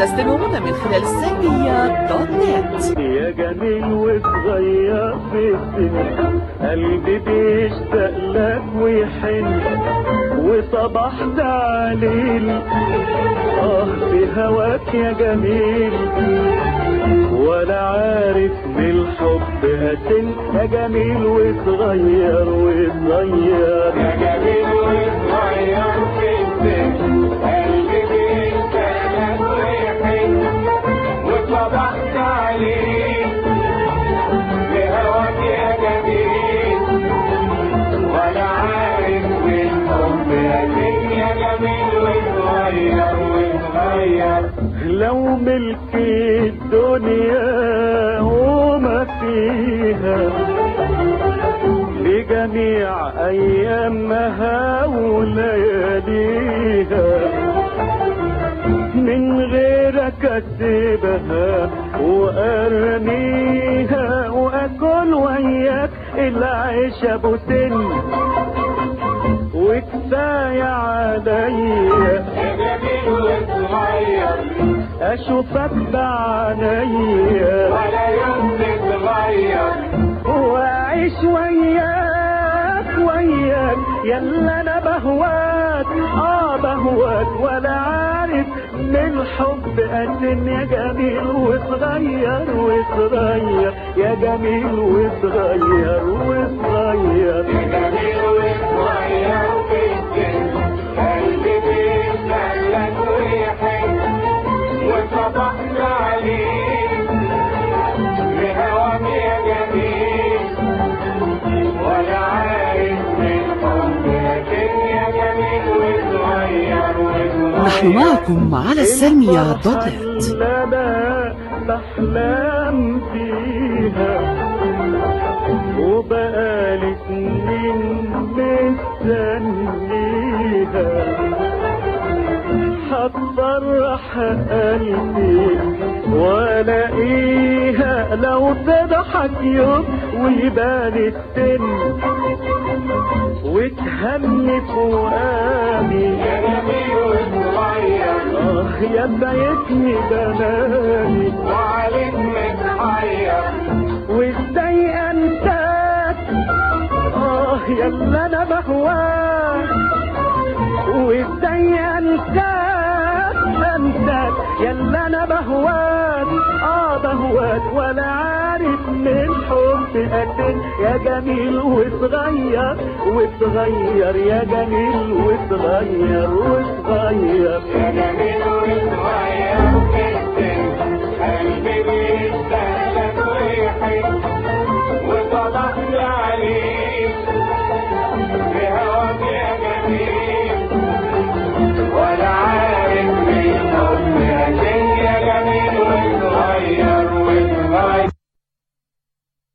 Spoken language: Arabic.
تستمعون من خلال سلمية دوت نت. جميل وصغير في السن قلبي بيشتاق لك ويحن وصباح تعليل آه في هواك يا جميل. ولا عارف بالحب هتن يا جميل وصغير وصغير. يا جميل وصغير. لو ملكي الدنيا وما فيها بجميع أيامها ولياليها. من غيرك أسيبها وأرميها وأكل وياك العيش ابو سن وكفاية عليا. أشوفك بعينيا ولا يوم تتغير واعيش وياك وياك يلا أنا بهواك آه بهواك ولا عارف من الحب قدم يا جميل وصغير وصغير يا جميل وصغير وصغير نحن معكم على السلمية دوت بحلم فيها وبقالي سنين مستنيها هتفرح قلبي والاقيها لو تضحك يوم ويبان السن. وتهني فؤادي آه يا بيتني بناني. وعليك متحير وازاي انساك آه يا اللي أنا بهواك وازاي انساك يلا أنا بهواك آه بهواك ولا عارف من حب قدك يا جميل وصغير وصغير يا جميل وصغير وصغير. يا جميل وصغير.